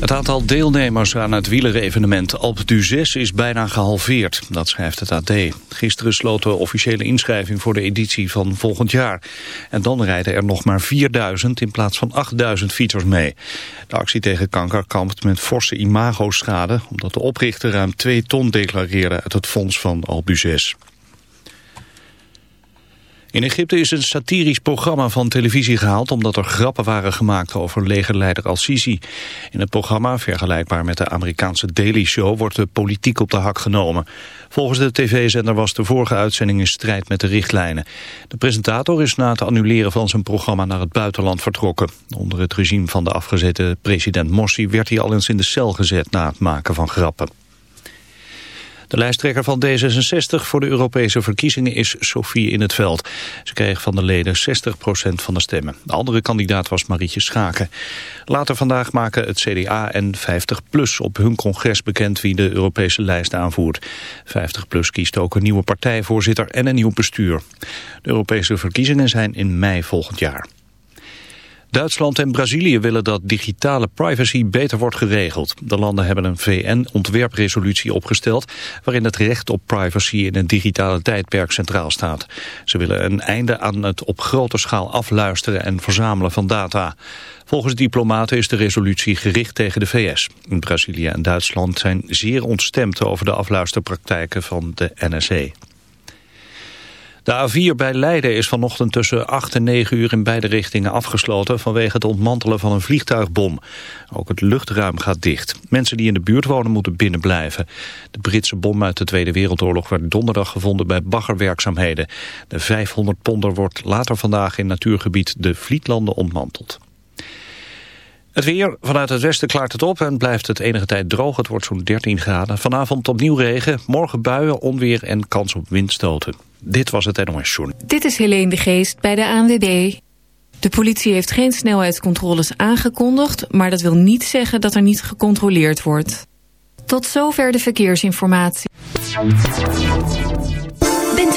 Het aantal deelnemers aan het wielerevenement Alpe d'Huez is bijna gehalveerd. Dat schrijft het AD. Gisteren sloot de officiële inschrijving voor de editie van volgend jaar. En dan rijden er nog maar 4000 in plaats van 8000 fietsers mee. De actie tegen kanker kampt met forse imagoschade... omdat de oprichter ruim 2 ton declareerde uit het fonds van Alpe d'Huez. In Egypte is een satirisch programma van televisie gehaald... omdat er grappen waren gemaakt over legerleider al-Sisi. In het programma, vergelijkbaar met de Amerikaanse Daily Show... wordt de politiek op de hak genomen. Volgens de tv-zender was de vorige uitzending in strijd met de richtlijnen. De presentator is na het annuleren van zijn programma naar het buitenland vertrokken. Onder het regime van de afgezette president Morsi... werd hij al eens in de cel gezet na het maken van grappen. De lijsttrekker van D66 voor de Europese verkiezingen is Sofie in het veld. Ze kreeg van de leden 60% van de stemmen. De andere kandidaat was Marietje Schaken. Later vandaag maken het CDA en 50PLUS op hun congres bekend wie de Europese lijst aanvoert. 50PLUS kiest ook een nieuwe partijvoorzitter en een nieuw bestuur. De Europese verkiezingen zijn in mei volgend jaar. Duitsland en Brazilië willen dat digitale privacy beter wordt geregeld. De landen hebben een VN-ontwerpresolutie opgesteld... waarin het recht op privacy in een digitale tijdperk centraal staat. Ze willen een einde aan het op grote schaal afluisteren en verzamelen van data. Volgens diplomaten is de resolutie gericht tegen de VS. Brazilië en Duitsland zijn zeer ontstemd over de afluisterpraktijken van de NSA. De A4 bij Leiden is vanochtend tussen 8 en 9 uur in beide richtingen afgesloten vanwege het ontmantelen van een vliegtuigbom. Ook het luchtruim gaat dicht. Mensen die in de buurt wonen moeten binnen blijven. De Britse bom uit de Tweede Wereldoorlog werd donderdag gevonden bij baggerwerkzaamheden. De 500 ponder wordt later vandaag in natuurgebied de Vlietlanden ontmanteld. Het weer, vanuit het westen klaart het op en blijft het enige tijd droog. Het wordt zo'n 13 graden. Vanavond opnieuw regen, morgen buien, onweer en kans op windstoten. Dit was het NOS Journal. Dit is Helene de Geest bij de ANWB. De politie heeft geen snelheidscontroles aangekondigd... maar dat wil niet zeggen dat er niet gecontroleerd wordt. Tot zover de verkeersinformatie.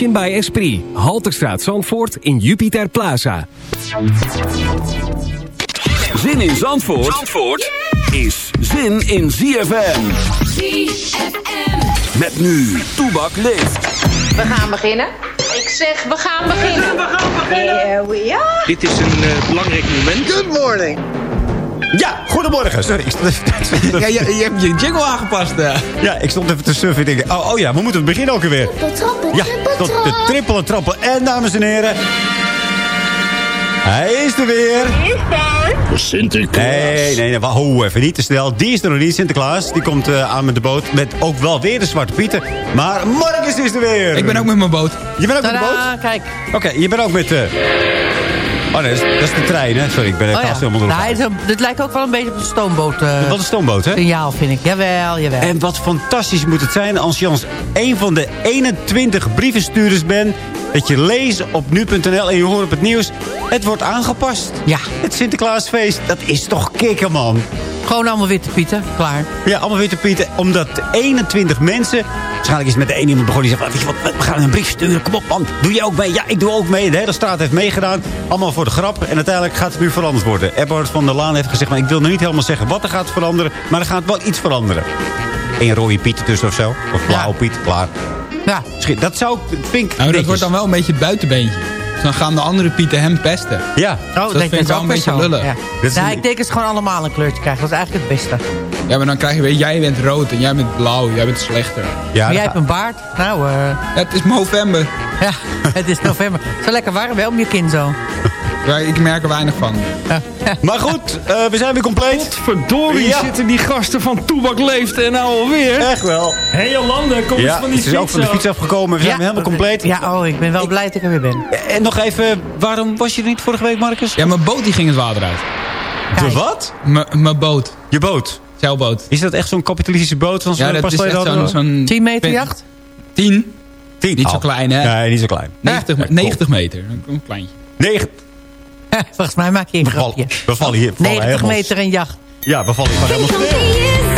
Motion by Esprit. Halterstraat Zandvoort in Jupiter Plaza. Zin in Zandvoort, Zandvoort is zin in ZFM. ZFM. Met nu, Toebak leeft. We gaan beginnen. Ik zeg, we gaan beginnen. We gaan beginnen. Here we are. Dit is een eh, belangrijk moment. Good morning. Ja, goedemorgen. Sorry, ik stond even... Ja, je, je hebt je jingle aangepast. eh. Ja, ik stond even te surfen. Ik denk, oh, oh ja, we moeten beginnen ook weer. Ja, tot de trippelen trappen. En dames en heren... Hij is er weer. Sinterklaas. Nee, nee, nee, ho, even niet te snel. Die is er nog niet, Sinterklaas. Die komt eh, aan met de boot. Met ook wel weer de Zwarte Pieten. Maar Marcus is er weer. Ik ben ook met mijn boot. Je bent ook met de boot? kijk. Oké, je bent ook met... eh Oh nee, dat is, dat is de trein, hè? Sorry, ik ben Oh ja. helemaal door Nou, het- dit lijkt ook wel een beetje op een stoomboot. eh, Wat een stoomboot, hè? signaal, vind ik. Jawel, jawel. En wat fantastisch moet het zijn als je als een van de 21 brievenstuurders bent... dat je leest op nu.nl en je hoort op het nieuws... het wordt aangepast. Ja. Het Sinterklaasfeest, dat is toch kicken, man. Gewoon allemaal witte pieten. Klaar. Ja, allemaal witte pieten. Omdat 21 mensen... Waarschijnlijk is met de ene iemand begonnen die zegt... Weet je wat, we gaan een brief sturen. Kom op, man. Doe je ook mee? Ja, ik doe ook mee. De hele straat heeft meegedaan. Allemaal voor de grap. En uiteindelijk gaat het nu veranderd worden. Eberhard van der Laan heeft gezegd... Maar ik wil nog niet helemaal zeggen wat er gaat veranderen. Maar er gaat wel iets veranderen. Eén rode Piet tussen of zo. Of blauwe Piet, klaar. Ja. Dat zou, vind ik Nou, dat wordt dan wel een beetje het buitenbeentje. Dus dan gaan de andere pieten hem pesten. Ja. Oh, dat denk vind ik wel ook een beetje zo. lullig. Ja. Dat is Nou, een- ik denk dat ze gewoon allemaal een kleurtje krijgen. Dat is eigenlijk het beste. Ja, maar dan krijg je weer, jij bent rood en jij bent blauw. Jij bent slechter. Ja, Maar jij dat hebt een baard. Nou, eh, Ja, het is november. ja, het is november. Zo lekker warm, wel om je kin zo. Ja, ik merk er weinig van. Maar goed, eh, we zijn weer compleet. Verdorie Ja. zitten die gasten van Toebak Leeft en nou alweer. Echt wel. Hé Jolande, kom eens van die het is ook fiets van de af. fiets afgekomen. We zijn weer helemaal compleet. Ja, oh, ik ben wel blij dat ik er weer ben. En nog even, waarom was je er niet vorige week, Marcus? Ja, mijn boot die ging het water uit. De wat? Mijn boot. Je boot. Zeilboot. Is dat echt zo'n kapitalistische boot? Van Ja, zo'n dat pas is echt zo'n... zo'n 10 meter jacht? 10? Tien. Niet zo Oh. klein, hè? Nee, niet zo klein. 90, me- 90 meter. Een kleintje. Negen. Volgens mij maak je een grapje. we vallen hier vallen 90 helemaal- meter een jacht. Ja, we vallen gewoon helemaal stil.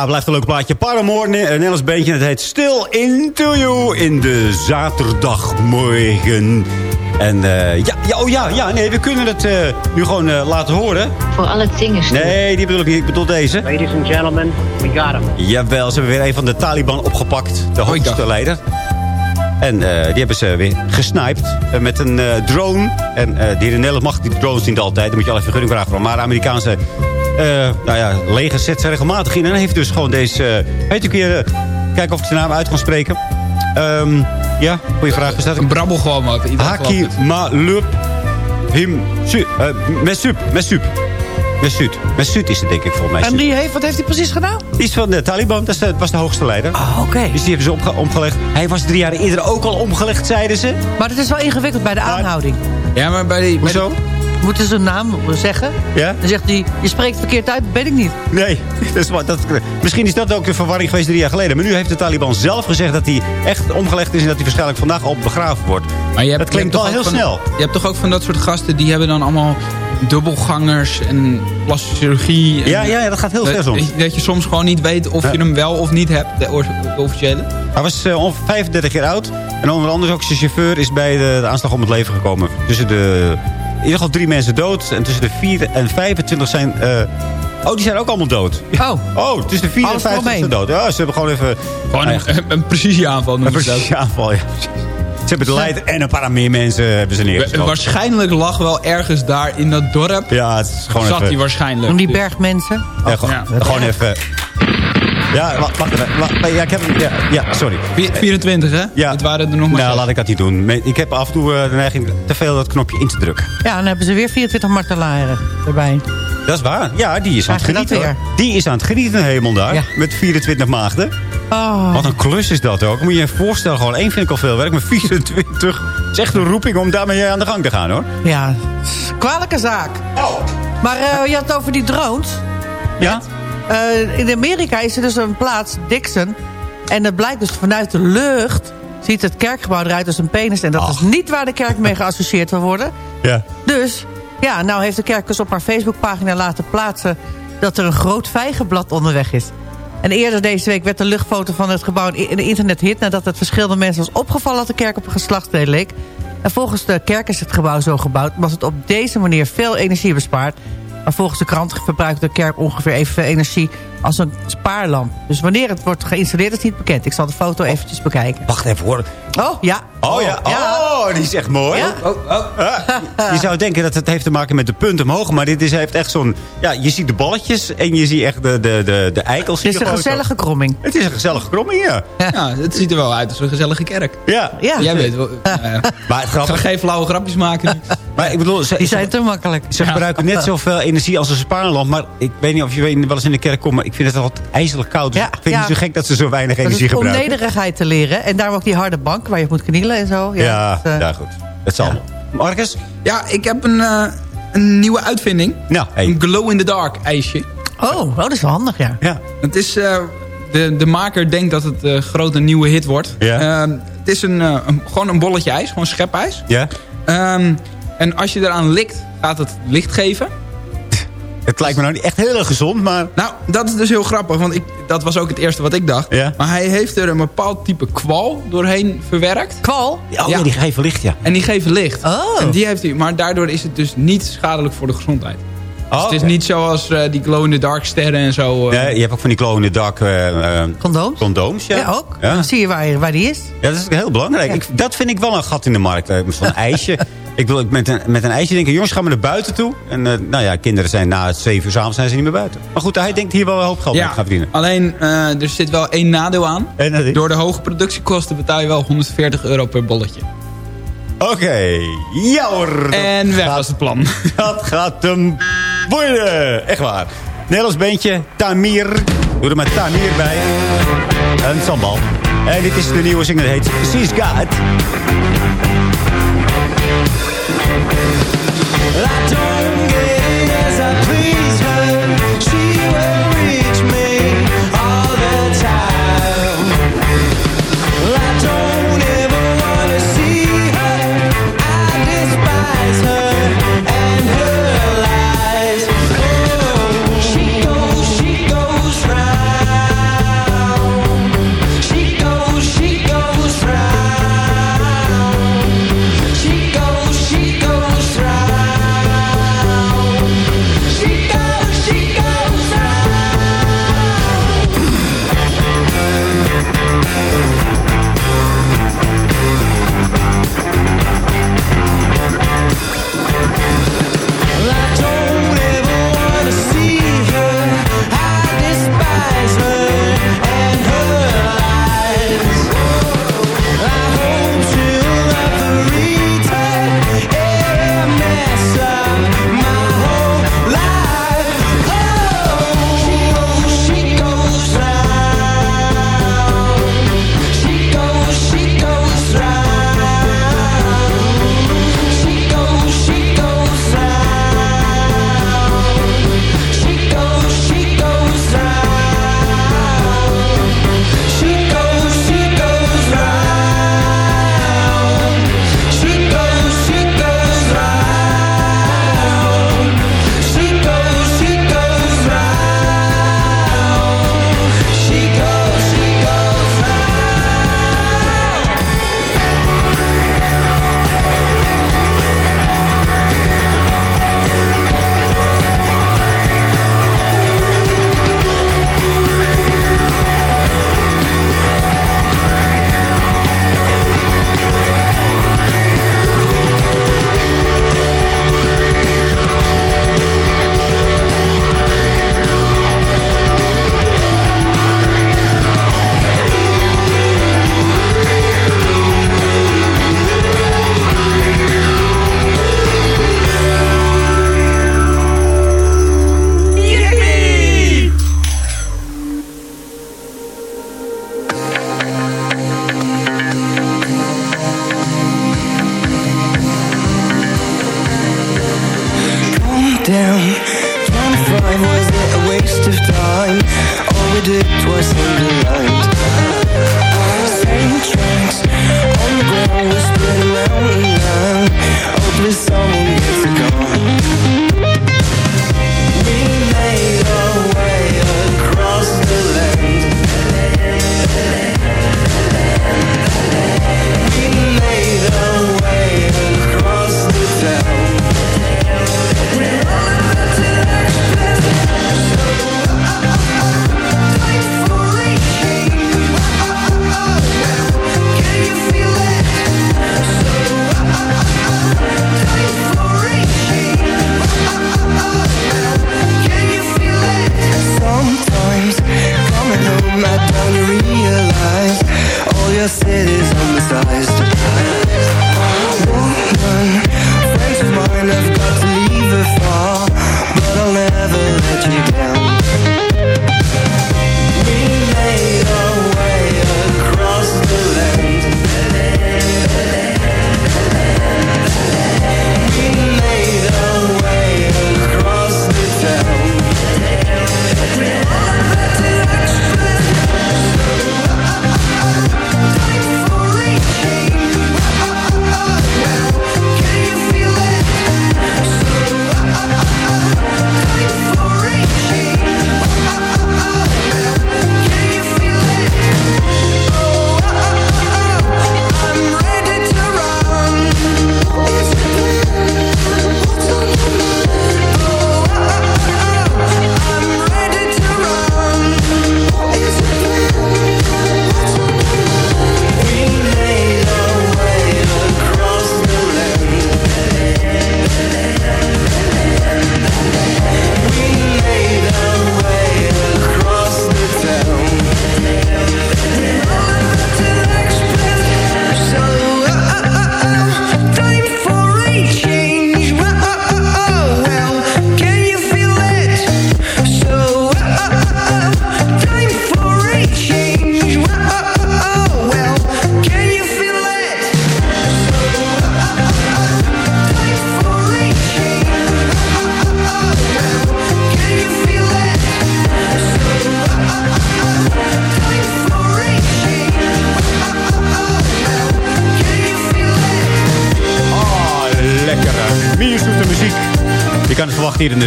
Ja, blijft een leuk plaatje. Paramore, een Nederlands bandje. Het heet Still Into You in de zaterdagmorgen. En eh, ja, ja, oh ja, ja, nee, we kunnen het eh, nu gewoon eh, laten horen. Voor alle zingers. Nee, die bedoel ik niet. Ik bedoel deze. Ladies and gentlemen, we got him. Jawel, ze hebben weer een van de Taliban opgepakt. De hoogste leider. En eh, die hebben ze weer gesniped eh, met een eh, drone. En eh, die in Nederland mag die drones niet altijd. Dan moet je al even vergunning vragen. voor. Maar de Amerikaanse eh, nou ja, leger zet ze regelmatig in. En heeft dus gewoon deze... eh, weet een keer... eh, kijken of ik zijn naam uit kan spreken. Ehm, ja, goede vraag. Is dat Een brabbel gewoon wat. Haki. Malup Him Su- eh, Mesup. Mesup. Mesut. Mesut is het denk ik volgens mij. En die heeft, wat heeft hij precies gedaan? Die is van de Taliban. Dat de- was de hoogste leider. Oh, oké. Dus die hebben ze opge- omgelegd. Hij was drie jaar eerder ook al omgelegd, zeiden ze. Maar het is wel ingewikkeld bij de aanhouding. Ja, maar bij die... bij Hoezo? Moeten ze een naam zeggen? Ja? Dan zegt hij, je spreekt verkeerd uit, weet ik niet. Nee, dat is, dat, misschien is dat ook de verwarring geweest drie jaar geleden. Maar nu heeft de Taliban zelf gezegd dat hij echt omgelegd is... en dat hij waarschijnlijk vandaag al begraven wordt. Maar je hebt, dat klinkt je wel heel snel. Je hebt toch ook van dat soort gasten... die hebben dan allemaal dubbelgangers en plastische chirurgie. En, Ja, ja, ja, dat gaat heel ver soms. Dat je soms gewoon niet weet of Ja. je hem wel of niet hebt, de, officiële. Hij was eh, ongeveer 35 jaar oud. En onder andere ook zijn chauffeur is bij de, de aanslag om het leven gekomen. Tussen de... In ieder geval drie mensen dood. En tussen de 4 en 25 zijn... eh, oh, die zijn ook allemaal dood. Oh. Oh, tussen de 4 en Alles 50 zijn dood. Ja, ze hebben gewoon even... Gewoon Nou ja, een, een precisieaanval een noemen ze dat. precieze aanval, ja. Ze hebben de leid en een paar meer mensen hebben ze neergeschoten. Waarschijnlijk lag wel ergens daar in dat dorp. Ja, het is gewoon zat even... hij waarschijnlijk. Om die bergmensen. Ja, gewoon, Ja. gewoon even... Ja, wacht, wacht even. Wacht, ja, ik heb hem... Ja, ja, sorry. Vier- 24, hè? Ja. Het waren er nog maar Nou, zes. laat ik dat niet doen. Ik heb af en toe eh, de neiging te veel dat knopje in te drukken. Ja, dan hebben ze weer 24 martelaren erbij. Dat is waar. Ja, die is aan het genieten. Die is aan het genieten helemaal daar. Ja. Met 24 maagden. Oh. Wat een klus is dat ook. Moet je je voorstellen, gewoon één vind ik al veel werk. Maar 24 is echt een roeping om daarmee aan de gang te gaan hoor. Ja, kwalijke zaak. Maar eh, je had het over die drones. Ja? Eh, in Amerika is er dus een plaats, Dixon. En het blijkt dus vanuit de lucht... ziet het kerkgebouw eruit als een penis. En dat is niet waar de kerk mee geassocieerd wil worden. Ja. Dus, ja, nou heeft de kerk dus op haar Facebookpagina laten plaatsen... dat er een groot vijgenblad onderweg is. En eerder deze week werd de luchtfoto van het gebouw in de internethit... nadat het verschillende mensen was opgevallen dat de kerk op een geslachtsdeel leek. En volgens de kerk is het gebouw zo gebouwd... was het op deze manier veel energie bespaard. Maar volgens de krant verbruikt de kerk ongeveer evenveel energie... als een spaarlamp. Dus wanneer het wordt geïnstalleerd is niet bekend. Ik zal de foto eventjes bekijken. Wacht even hoor. Oh, ja. Oh ja. Oh, die is echt mooi. Ja. Oh, oh. Ja. Je zou denken dat het heeft te maken met de punten omhoog. Maar dit is, heeft echt zo'n... Ja, je ziet de balletjes en je ziet echt de, de, de, de eikels. Het is een gezellige kromming. Het is een gezellige kromming, ja. Ja, het ziet er wel uit als een gezellige kerk. Ja. Ja. Jij weet wel. nou ja. Maar het Ik ga grappige... geen flauwe grapjes maken. Maar ik bedoel, ze, Die ze, zijn te makkelijk. ze gebruiken net zoveel energie als een spaarlamp. Maar ik weet niet of je wel eens in de kerk komt. Maar ik vind het altijd ijzerlijk koud. Dus Ja, ik vind het zo gek dat ze zo weinig Dat energie is om gebruiken. nederigheid te leren. En daarom ook die harde bank waar je moet knielen en zo. Ja, Ja, ja, dus, eh, goed. Het zal. Marcus? Ja, ik heb een, eh, een nieuwe uitvinding. Nou, hey. Een glow-in-the-dark ijsje. Oh, oh, dat is wel handig, ja. Ja. Het is, eh, de, de maker denkt dat het een grote nieuwe hit wordt. Ja. Ehm, het is een, eh, een- gewoon een bolletje ijs, gewoon schepijs. Ja? Ehm, en als je eraan likt, gaat het licht geven. Het lijkt me nou niet echt heel erg gezond, maar... Nou, dat is dus heel grappig, want ik, dat was ook het eerste wat ik dacht. Ja. Maar hij heeft er een bepaald type kwal doorheen verwerkt. Kwal? Oh ja, die geven licht, ja. En die geven licht. Oh. En die heeft hij, maar daardoor is het dus niet schadelijk voor de gezondheid. Dus Oh, het is niet zoals eh, die glow-in-the-dark sterren en zo. eh. Ja, je hebt ook van die glow in the dark eh, Condooms? condooms. Ja, Ja, ook. Ja. Dan zie je waar, waar die is. Ja, dat is heel belangrijk. Ik, dat vind ik wel een gat in de markt. Zo'n ijsje. Ik wil met een, met een ijsje denken, jongens, gaan we naar buiten toe. En eh, nou ja, kinderen zijn na het 7 uur 's avonds zijn ze niet meer buiten. Maar goed, hij denkt hier wel een hoop geld mee te gaan verdienen. alleen eh, er zit wel één nadeel aan. En Door de hoge productiekosten betaal je wel 140 euro per bolletje. Oké, ja hoor. En weg gaat- was het plan. Dat gaat hem worden. Echt waar. Nederlands beentje, Tamir. Doe er maar Tamir bij. En sambal. En dit is de nieuwe single, die heet She's God.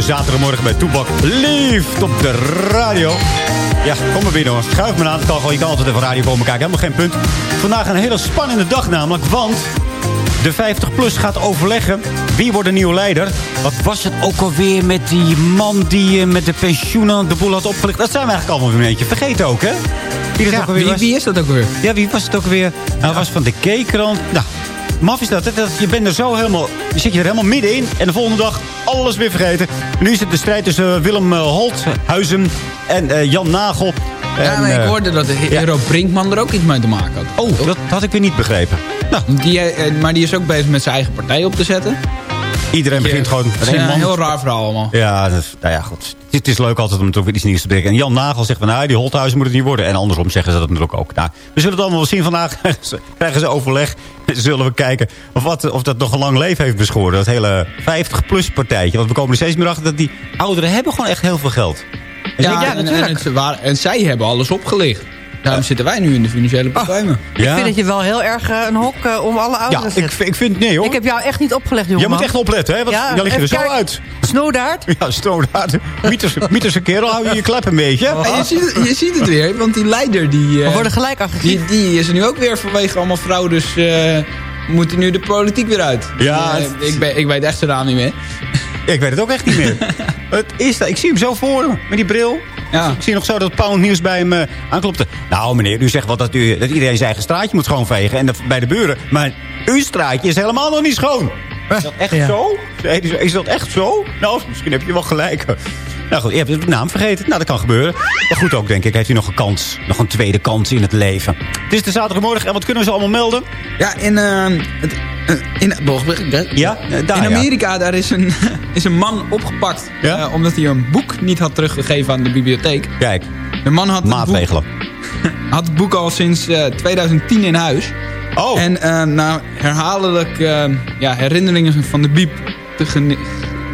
Zaterdagmorgen bij Toebak. Liefd op de radio. Ja, kom maar binnen hoor. Schuif me aan. Het kan gewoon. Je kan altijd even radio komen kijken. Helemaal geen punt. Vandaag een hele spannende dag namelijk. Want de 50PLUS gaat overleggen. Wie wordt de nieuwe leider? Wat was het ook alweer met die man die eh, met de pensioenen de boel had opgelicht? Dat zijn we eigenlijk allemaal weer een beetje vergeten ook, hè? Wie, dat Ja, ook alweer wie- was? wie is dat ook weer? Ja, wie was het ook weer? Nou, was van de K-krant. Nou, maf is dat, hè? dat. Je bent er zo helemaal... Je zit je er helemaal middenin. En de volgende dag alles weer vergeten. Nu is het de strijd tussen Willem eh, Holthuizen en eh, Jan Nagel. Ja, maar ik eh, hoorde dat de Hero Brinkman er ook iets mee te maken had. Oh, dat had ik weer niet begrepen. Nou. Die, eh, maar die is ook bezig met zijn eigen partij op te zetten. Iedereen begint gewoon Het is een heel raar verhaal allemaal. Ja, is- nou ja, goed. Het is leuk altijd om toch weer iets nieuws te bedenken. En Jan Nagel zegt van, nou, die Holthuizen moet het niet worden. En andersom zeggen ze dat natuurlijk ook. Nou, we zullen het allemaal wel zien vandaag. Krijgen ze overleg. Zullen we kijken of, wat, of dat nog een lang leven heeft beschoren. Dat hele 50-plus partijtje. Want we komen er steeds meer achter dat die ouderen hebben gewoon echt heel veel geld. En Ja, ze- en, en zij hebben alles opgelicht. Daarom zitten wij nu in de financiële problemen. Ik vind dat je wel heel erg eh, een hok eh, om alle ouderen Ja, ik, vind- ik vind, nee hoor. Ik heb jou echt niet opgelegd, jongen. Jij moet echt opletten, hè? Want Ja, jij ligt er zo uit. Snowdaard? Ja, Snowdaard. Mieterse, Mieterse kerel, hou je je klep een beetje. En je, ziet, het- je ziet het weer, want die leider die... eh, We worden gelijk die, die is er nu ook weer vanwege allemaal fraudes... eh moet hij nu de politiek weer uit. Ja, Eh, het- ik, ben, ik weet echt zijn naam niet meer. Ik weet het ook echt niet meer. het is dat. Ik zie hem zo voor me, met die bril. Ja. Ik zie nog zo dat Pound Nieuws bij hem eh, aanklopte. Nou meneer, u zegt wel dat, u, dat iedereen zijn eigen straatje moet schoonvegen. En dat bij de buren. Maar uw straatje is helemaal nog niet schoon. Is dat echt Ja. zo? Is dat echt zo? Nou, misschien heb je wel gelijk. Nou goed, je hebt de naam vergeten. Nou, dat kan gebeuren. Maar goed ook, denk ik, heeft u nog een kans. Nog een tweede kans in het leven. Het is de zaterdagmorgen. En wat kunnen we zo allemaal melden? Ja, in... eh, het, in, Ja, eh, daar, in ja. Amerika daar is, een, is een man opgepakt. Ja? eh, omdat hij een boek niet had teruggegeven aan de bibliotheek. Kijk, De man had het boek, maatregelen. had het boek al sinds eh, 2010 in huis. Oh, En eh na herhaaldelijk eh, ja, herinneringen van de biep te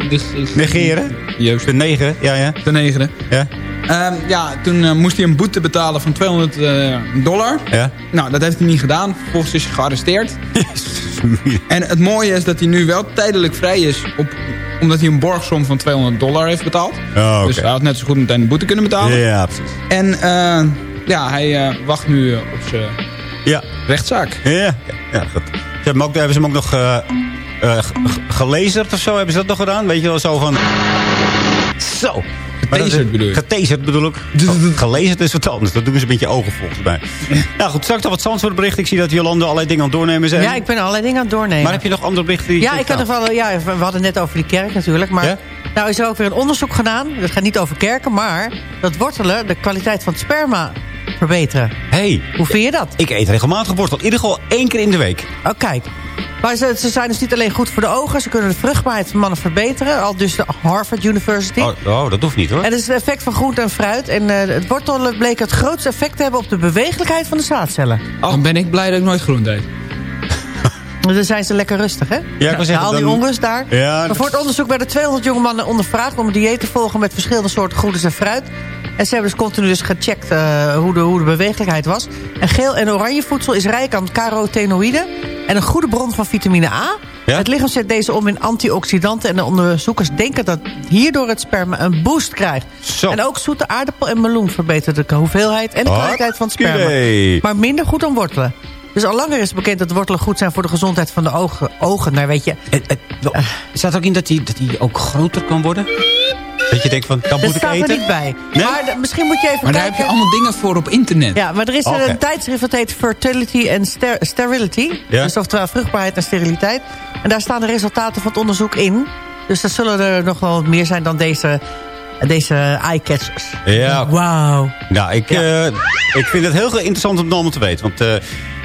dus is- negeren. Juist, De negen, ja, ja. te negeren. Ja, Ehm, ja, toen eh, moest hij een boete betalen van 200 eh, dollar. ja. Nou, dat heeft hij niet gedaan. Vervolgens is hij gearresteerd. En het mooie is dat hij nu wel tijdelijk vrij is... Op, omdat hij een borgsom van 200 dollar heeft betaald. Oh, oké. Dus hij had net zo goed meteen de boete kunnen betalen. Ja, precies. En eh, ja, hij eh, wacht nu eh, op zijn Ja, rechtszaak. ja, ja, ja goed. Ze hebben, hem ook, hebben ze hem ook nog eh eh, ge- gelezerd of zo? Hebben ze dat nog gedaan? Weet je wel, zo van... Zo. Getaserd bedoel je? Getaserd bedoel ik. Gelezerd is wat anders. Dat doen ze een beetje ogen volgens mij. nou goed, straks al wat Zandvoort Ik zie dat Jolande allerlei dingen aan het doornemen zijn. Ja, ik ben allerlei dingen aan het doornemen. Maar heb je nog andere berichten? die- Ja, ik had er wel, ja, we hadden het net over die kerk natuurlijk. Maar Ja? nou is er ook weer een onderzoek gedaan. Dat gaat niet over kerken, maar dat wortelen, de kwaliteit van het sperma verbeteren. hey, Hoe vind je dat? ik eet regelmatig wortel. In ieder geval één keer in de week. Oh, kijk. Maar ze, ze zijn dus niet alleen goed voor de ogen. Ze kunnen de vruchtbaarheid van mannen verbeteren. Al dus de Harvard University. Oh, oh, dat hoeft niet hoor. En het is het effect van groente en fruit. En eh, het wortel bleek het grootste effect te hebben op de bewegelijkheid van de zaadcellen. Dan ben ik blij dat ik nooit groente eet. Dus dan zijn ze lekker rustig, hè? Ja, ik wou zeggen, Na al die dan- onrust daar. Ja, maar voor het onderzoek werden 200 jonge mannen ondervraagd... om een dieet te volgen met verschillende soorten groentes en fruit. En ze hebben dus continu dus gecheckt eh, hoe, de, hoe de bewegelijkheid was. En geel en oranje voedsel is rijk aan carotenoïden... en een goede bron van vitamine A. Ja? Het lichaam zet deze om in antioxidanten... en de onderzoekers denken dat hierdoor het sperma een boost krijgt. Zo. En ook zoete aardappel en meloen verbeteren de hoeveelheid... en de kwaliteit van het sperma. Maar minder goed dan wortelen. Dus al langer is bekend dat wortelen goed zijn voor de gezondheid van de ogen. ogen nou, weet je, Het, het, wel, staat ook in dat hij dat die ook groter kan worden? Dat je denkt van, dat dat moet ik staat eten? er niet bij. Nee? Maar misschien moet je even Maar daar kijken. heb je allemaal dingen voor op internet. Ja, maar er is een tijdschrift dat heet Fertility and Ster- Sterility. Ja. Dus oftewel vruchtbaarheid en steriliteit. En daar staan de resultaten van het onderzoek in. Dus er zullen er nog wel wat meer zijn dan deze, deze eye-catchers. Ja, Wauw. nou, ik, eh, ik vind het heel interessant om het allemaal te weten. Want, eh,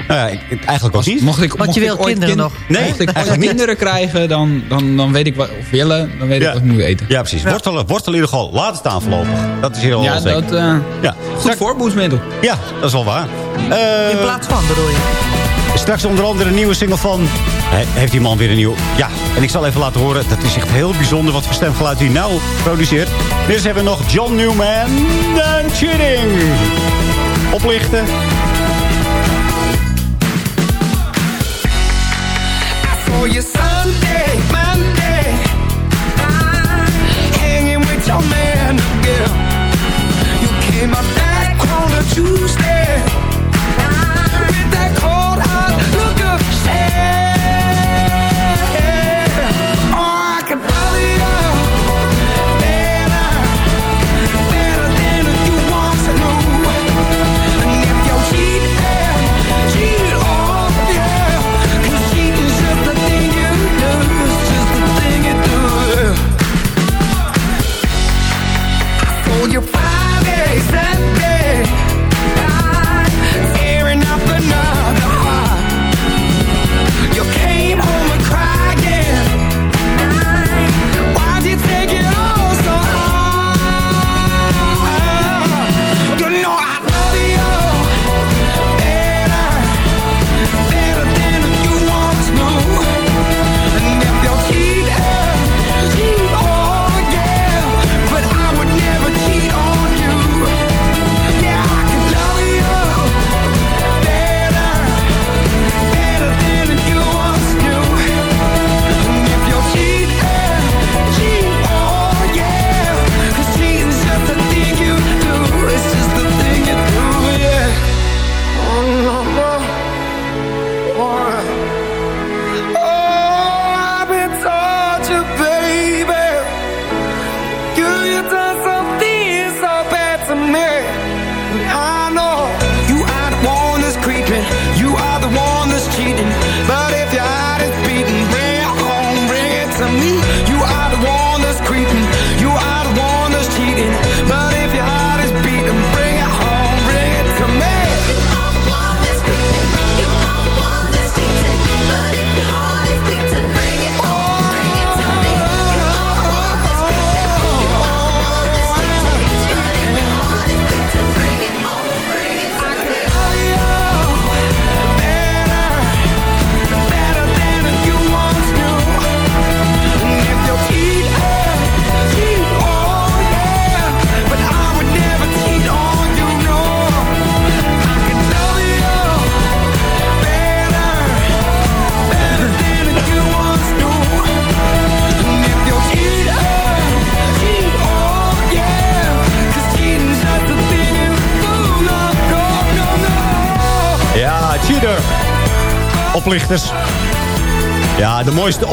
nou ja, ik, ik- eigenlijk ook niet. Mocht ik, Want mocht je wil ooit kinderen nog. Nee, mocht ik eigenlijk niet. kinderen krijgen, dan, dan, dan weet ik wat, of willen, dan weet ik wat ik moet eten. Ja, precies. Wortelen, wortel in ieder geval. Laat het staan voorlopig. Dat is hier al Ja, zeker. dat eh ja. goed voorboedsmiddel. ja, dat is wel waar. Eh, In plaats van bedoel je? Straks onder andere een nieuwe single van... He- heeft die man weer een nieuw... Ja, en ik zal even laten horen. Dat is echt heel bijzonder wat voor stemgeluid hij nou produceert. Dit hebben we nog John Newman en Cheating. Oplichten. For your Sunday, Monday, hanging with your man, girl. You came up on Tuesday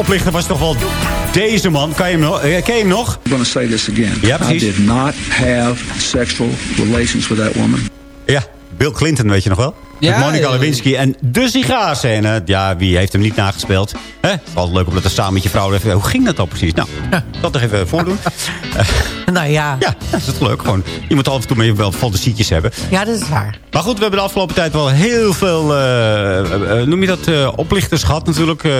oplichter was toch wel deze man. Kan je hem nog? eh, Ken je hem nog? I'm going to say this again. Ja, I precies. did not have sexual relations with that woman. Ja, Bill Clinton, weet je nog wel? Ja, met Monica ja. Lewinsky. En de sigaarscène, ja, wie heeft hem niet nagespeeld? Hè? Het is altijd leuk om dat samen met je vrouw... Even, hoe ging dat dan precies? Nou, dat nog even voordoen. nou ja. Ja, dat is toch leuk. Gewoon, je moet af en toe mee wel fantasietjes hebben. Ja, dat is waar. Maar goed, we hebben de afgelopen tijd wel heel veel, eh, eh, eh, noem je dat, eh, oplichters gehad natuurlijk. eh,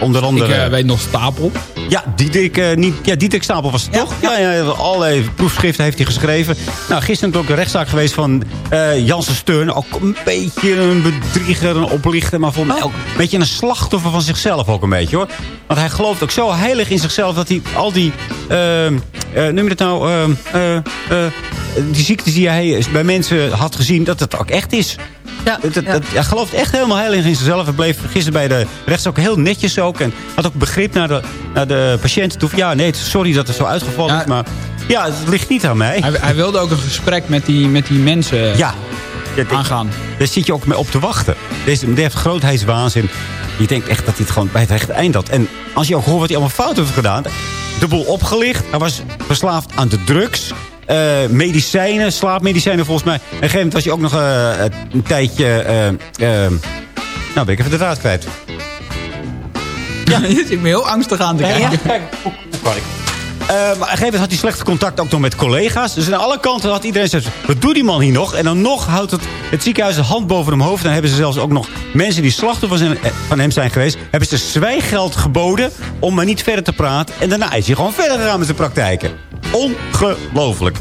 onder Ik andere... eh, weet nog Stapel. Ja, Diederik, eh, niet, ja, Diederik Stapel was het toch? Ja, ja, allerlei proefschriften heeft hij geschreven. Nou, gisteren ook een rechtszaak geweest van eh Janssen Steun. Ook een beetje een bedrieger, een oplichter. Maar voor mij ook een beetje een slachtoffer van zichzelf ook een beetje hoor. Want hij gelooft ook zo heilig in zichzelf dat hij al die... eh, eh, noem je het nou... eh, eh, eh, die ziektes die hij bij mensen had gezien, dat het ook echt is. Ja, Dat- dat- Hij gelooft echt helemaal heilig in zichzelf. Hij bleef gisteren bij de rechtszaak heel netjes ook. En had ook begrip naar de, naar de patiënt toe. van, Ja, nee, sorry dat het zo uitgevallen is. Maar ja, het ligt niet aan mij. Hij, hij wilde ook een gesprek met die, met die mensen Ja. Aangaan. Daar zit je ook mee op te wachten. Deze heeft grootheidswaanzin. Je denkt echt dat hij het gewoon bij het rechte eind had. En als je ook hoort wat hij allemaal fout heeft gedaan. De boel opgelicht. Hij was verslaafd aan de drugs. eh, medicijnen, slaapmedicijnen volgens mij. En op een gegeven moment was hij ook nog eh, een tijdje... eh, nou ben ik even de raad kwijt. Ja, je zit me heel angstig aan te kijken. Ja, kijk, maar op een gegeven moment had hij slecht contact ook nog met collega's. Dus aan alle kanten had iedereen gezegd... wat doet die man hier nog? En dan nog houdt het, het ziekenhuis de hand boven hem hoofd. Dan hebben ze zelfs ook nog mensen die slachtoffer zijn, eh, van hem zijn geweest... hebben ze zwijggeld geboden om maar niet verder te praten. En daarna is hij gewoon verder gegaan met zijn praktijken. Ongelooflijk.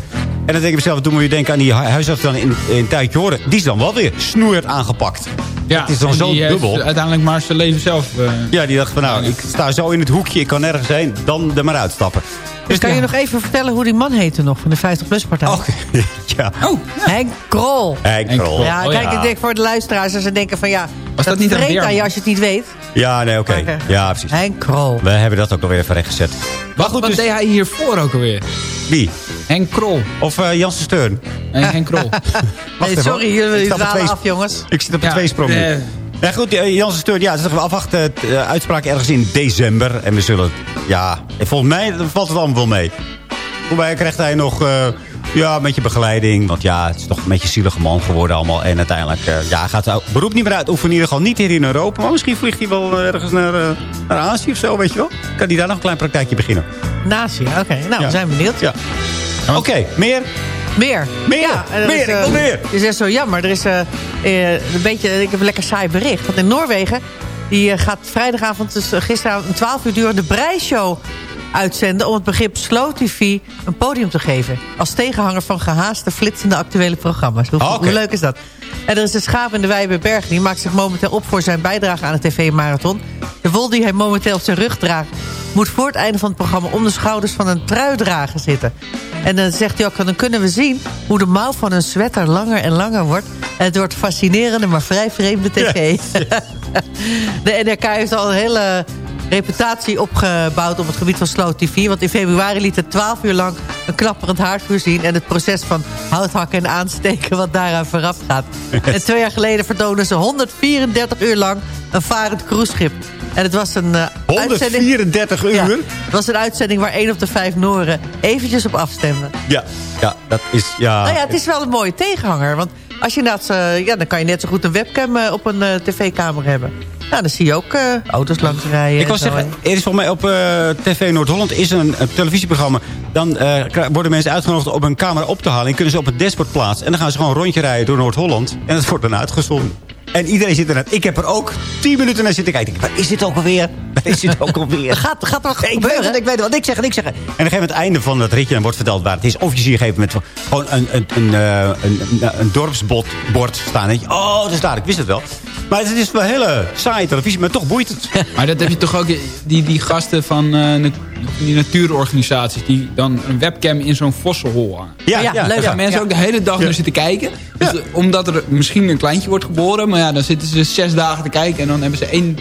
En dan denk ik mezelf, toen moet je denken aan die hu- huisarts dan in, in Tuitje Horen. Die is dan wel weer snoeihard aangepakt. Ja, het is dan en zo heeft dubbel. uiteindelijk maar zijn leven zelf... eh, Ja, die dacht van nou, ik sta zo in het hoekje, ik kan nergens heen. Dan er maar uitstappen. Dus kan je nog even vertellen hoe die man heette nog van de 50PLUS-partij? ja. Oh, Henk Krol. Henk Krol. Ja, Oh, kijk, ja. ik denk voor de luisteraars als ze denken van ja... Was dat niet een vreet aan je als je het niet weet. Ja, nee, oké. Ja, precies. Henk Krol. We hebben dat ook nog weer even rechtgezet. wat wat dus- deed hij hiervoor ook alweer? Wie? Henk Krol. Of eh Janssen Steun? Henk Krol. Nee, sorry, jullie dwalen twee- af, jongens. Ik zit op een Ja, tweesprong nu. Eh. Ja, goed, eh, Janssen Steun. Ja, wel afwachten. Het, eh, uitspraak ergens in december. En we zullen... Ja, en volgens mij valt het allemaal wel mee. Hoewel krijgt hij nog... eh, ja, een beetje begeleiding. Want ja, het is toch een beetje een zielige man geworden allemaal. En uiteindelijk eh, ja, gaat het beroep niet meer uitoefenen. In ieder geval niet hier in Europa. Maar misschien vliegt hij wel ergens naar, eh, naar Azië of zo, weet je wel. Kan hij daar nog een klein praktijkje beginnen. Nazi, oké. Nou, Ja. we zijn benieuwd. Ja. Oké, meer? Meer. Meer, Ja, er meer, is, ik wil eh, meer. Het is echt zo jammer. Er is eh, eh, een beetje, ik heb een lekker saai bericht. Want in Noorwegen, die gaat vrijdagavond, dus gisteravond, een 12 uur durende breishow uitzenden... om het begrip Slow TV een podium te geven. Als tegenhanger van gehaaste, flitsende actuele programma's. Hoe, leuk is dat? En er is de schaap in de wei bij Bergen. Die maakt zich momenteel op voor zijn bijdrage aan de tv-marathon. De wol die hij momenteel op zijn rug draagt... moet voor het einde van het programma om de schouders van een truidrager zitten. En dan zegt hij ook, dan kunnen we zien hoe de mouw van een sweater langer en langer wordt. En het wordt fascinerende, maar vrij vreemde tv. De NRK heeft al een hele reputatie opgebouwd op het gebied van Slow TV. Want in februari liet het 12 uur lang een knapperend haardvuur zien... en het proces van houthakken en aansteken wat daaraan vooraf gaat. En twee jaar geleden vertoonden ze 134 uur lang een varend cruiseschip. En het was een eh, uitzending... 134 uur? Ja, het was een uitzending waar één op de vijf Noren eventjes op afstemden. Ja, ja dat is... Ja, Nou ja, het is wel een mooie tegenhanger. Want als je inderdaad, eh, ja, dan kan je net zo goed een webcam eh, op een eh, tv-kamer hebben. Nou, dan zie je ook eh, auto's langs rijden. Ik zo, zeggen, er is volgens mij op eh, TV Noord-Holland is een, een televisieprogramma. Dan eh, worden mensen uitgenodigd om een camera op te halen. En kunnen ze op het dashboard plaatsen. En dan gaan ze gewoon een rondje rijden door Noord-Holland. En het wordt dan uitgezonden. En iedereen zit er Ik heb er ook tien minuten naar zitten kijken. Waar is dit ook alweer? Waar is dit ook alweer? gaat, gaat er ik weet gebeuren? het, ik weet het. Wat ik zeg en ik zeg. En dan gegeven het einde van dat ritje dan wordt verteld waar het is. Of je ziet op een gegeven moment gewoon een, een, een, eh, een, een, een dorpsbord bord staan. En je, oh, dat is daar. Ik wist het wel. Maar het is wel hele saaie televisie, maar toch boeit het. Maar dat heb je toch ook, die, die gasten van eh, die natuurorganisaties... die dan een webcam in zo'n vossenhol hangen. Ja, ja, Daar leuk. gaan mensen Ja. ook de hele dag Ja. naar zitten kijken. Dus omdat er misschien een kleintje wordt geboren... maar ja, dan zitten ze zes dagen te kijken... en dan hebben ze één...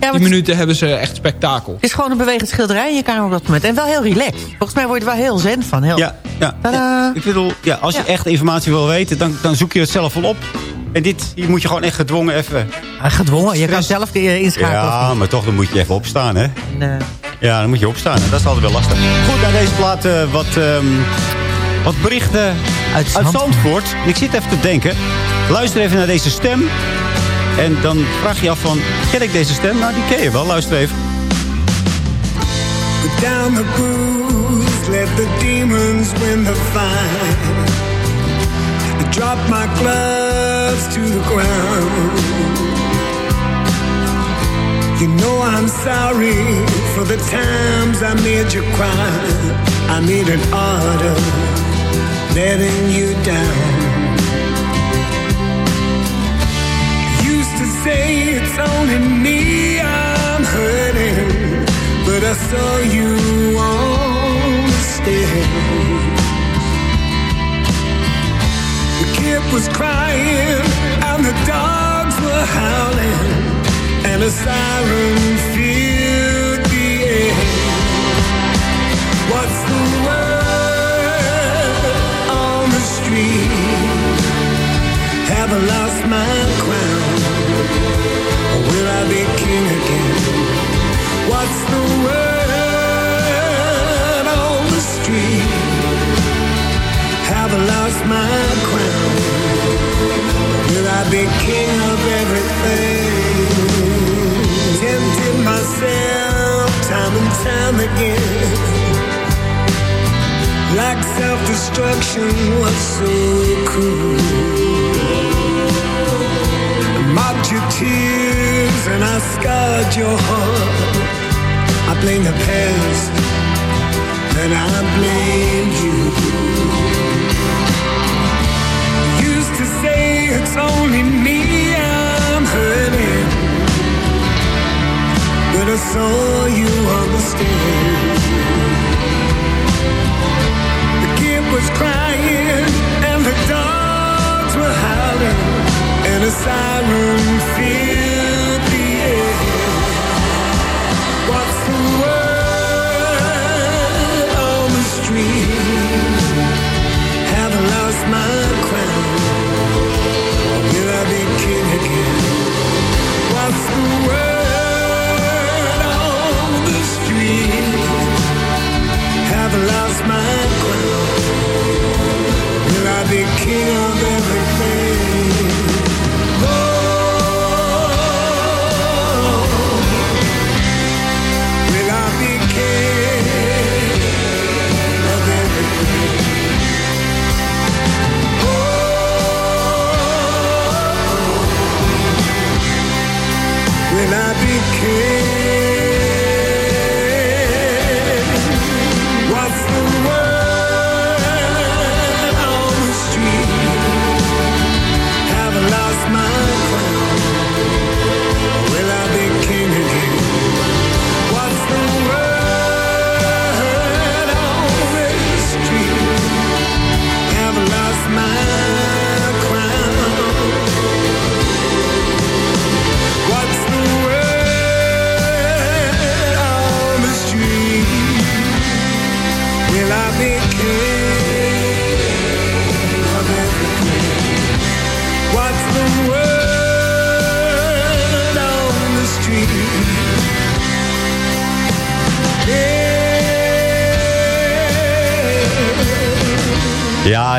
maar tien minuten hebben ze echt spektakel. Het is gewoon een bewegend schilderij in je kamer op dat moment. En wel heel relaxed. Volgens mij word je er wel heel zen van. Heel... Ja, ja. Tadaa. Ik bedoel, ja, als je echt informatie wil weten, dan, dan zoek je het zelf wel op. En dit, hier moet je gewoon echt gedwongen even... Ah, gedwongen, je kan zelf inschakelen. Ja, maar toch, dan moet je even opstaan, hè? Nee. Ja, dan moet je opstaan. En dat is altijd wel lastig. Goed, naar deze plaat eh, wat, ehm, wat berichten uit, Zandvoort. En ik zit even te denken. Luister even naar deze stem. En dan vraag je af van, ken ik deze stem? Nou, die ken je wel. Luister even. Down the booth, let the demons win the fight. I drop my gloves to the ground. You know I'm sorry for the times I made you cry. I made an of letting you down. Say it's only me I'm hurting, but I saw you on self-destruction was so cruel. I mocked your tears and I scarred your heart. I blame the past and I blame you. Used to say it's only me I'm hurting, but I saw you on the stage. Was crying and the dogs were howling, and a siren filled